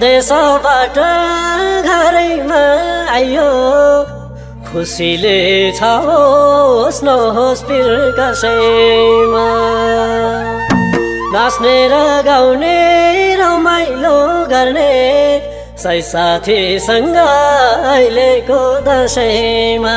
परदेशबाट घरैमा आइयो। खुसीले छ होस् नहोस् पिर कसैमा। नाच्ने र गाउने रमाइलो गर्ने सय साथीसँग अहिलेको दसैँमा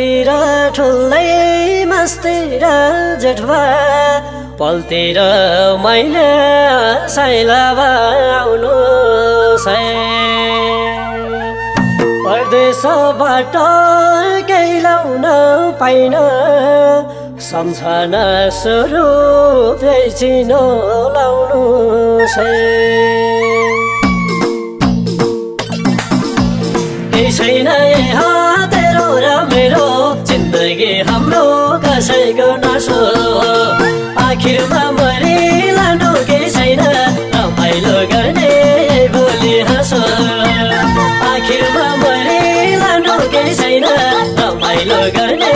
पल्टेर ठुल्दै मस्तिर जेठवा। पलतिर मैले साइला आउनु सै परदेशबाट केही लाउन पाइन। सम्झना सुरु चिनो लाउनु सै छैन यहाँ तेरो र मेरो लागे हाम्रो कसैको नसो। आखिरमा मरे लानु केही छैन रमाइलो गर्ने भोलि हाँसो। आखिरमा मरे लानु केही छैन रमाइलो गर्ने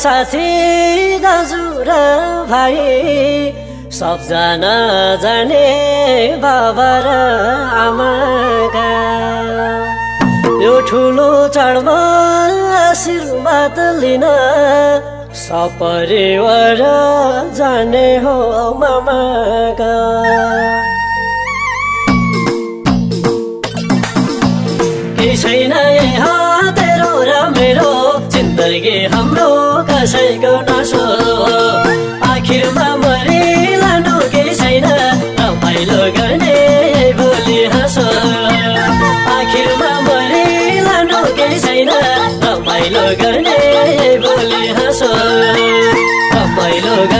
साथी दाजु र भाइ सबजना जाने बाबा र आमाका। यो ठुलो चाडमा आशीर्वाद लिन सपरिवार जाने हो मामाका। कसैको नसोधो आखिरमा मरे लानु केही छैन रमाइलो गर्ने भोलि हाँसो। आखिरमा मरे लानु केही छैन रमाइलो गर्ने भोलि हँसो। रमाइलो गर्ने